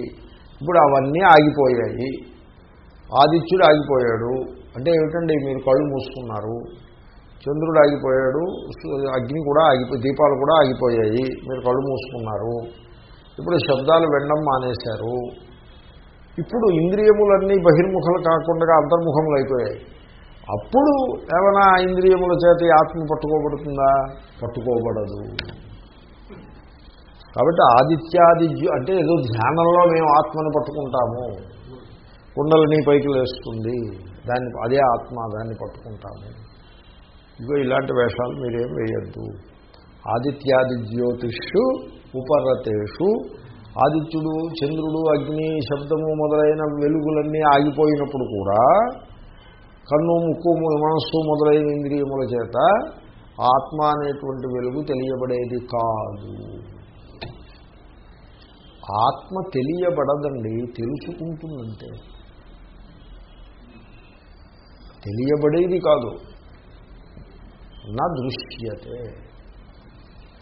ఇప్పుడు అవన్నీ ఆగిపోయాయి. ఆదిత్యుడు ఆగిపోయాడు. అంటే ఏమిటండి? మీరు కళ్ళు మూసుకున్నారు. చంద్రుడు ఆగిపోయాడు అగ్ని కూడా ఆగిపోయి దీపాలు కూడా ఆగిపోయాయి. మీరు కళ్ళు మూసుకున్నారు. ఇప్పుడు శబ్దాలు వినడం మానేశారు. ఇప్పుడు ఇంద్రియములన్నీ బహిర్ముఖలు కాకుండా అంతర్ముఖములు అయిపోయాయి. అప్పుడు ఏమైనా ఇంద్రియముల చేత ఆత్మ పట్టుకోబడుతుందా? పట్టుకోబడదు. కాబట్టి ఆదిత్యాది అంటే ఏదో ధ్యానంలో మేము ఆత్మను పట్టుకుంటాము. కుండలని పైకి లేస్తుంది. దాన్ని అదే ఆత్మ దాన్ని పట్టుకుంటాము. ఇగో ఇలాంటి వేషాలు మీరేం వేయద్దు. ఆదిత్యాది జ్యోతిషు ఉపరతేషు. ఆదిత్యుడు చంద్రుడు అగ్ని శబ్దము మొదలైన వెలుగులన్నీ ఆగిపోయినప్పుడు కూడా కన్ను ముక్కు మనస్సు మొదలైన ఇంద్రియముల చేత ఆత్మ అనేటువంటి వెలుగు తెలియబడేది కాదు. ఆత్మ తెలియబడదండి తెలుసుకుంటుందంటే తెలియబడేది కాదు. నా దృశ్యతే.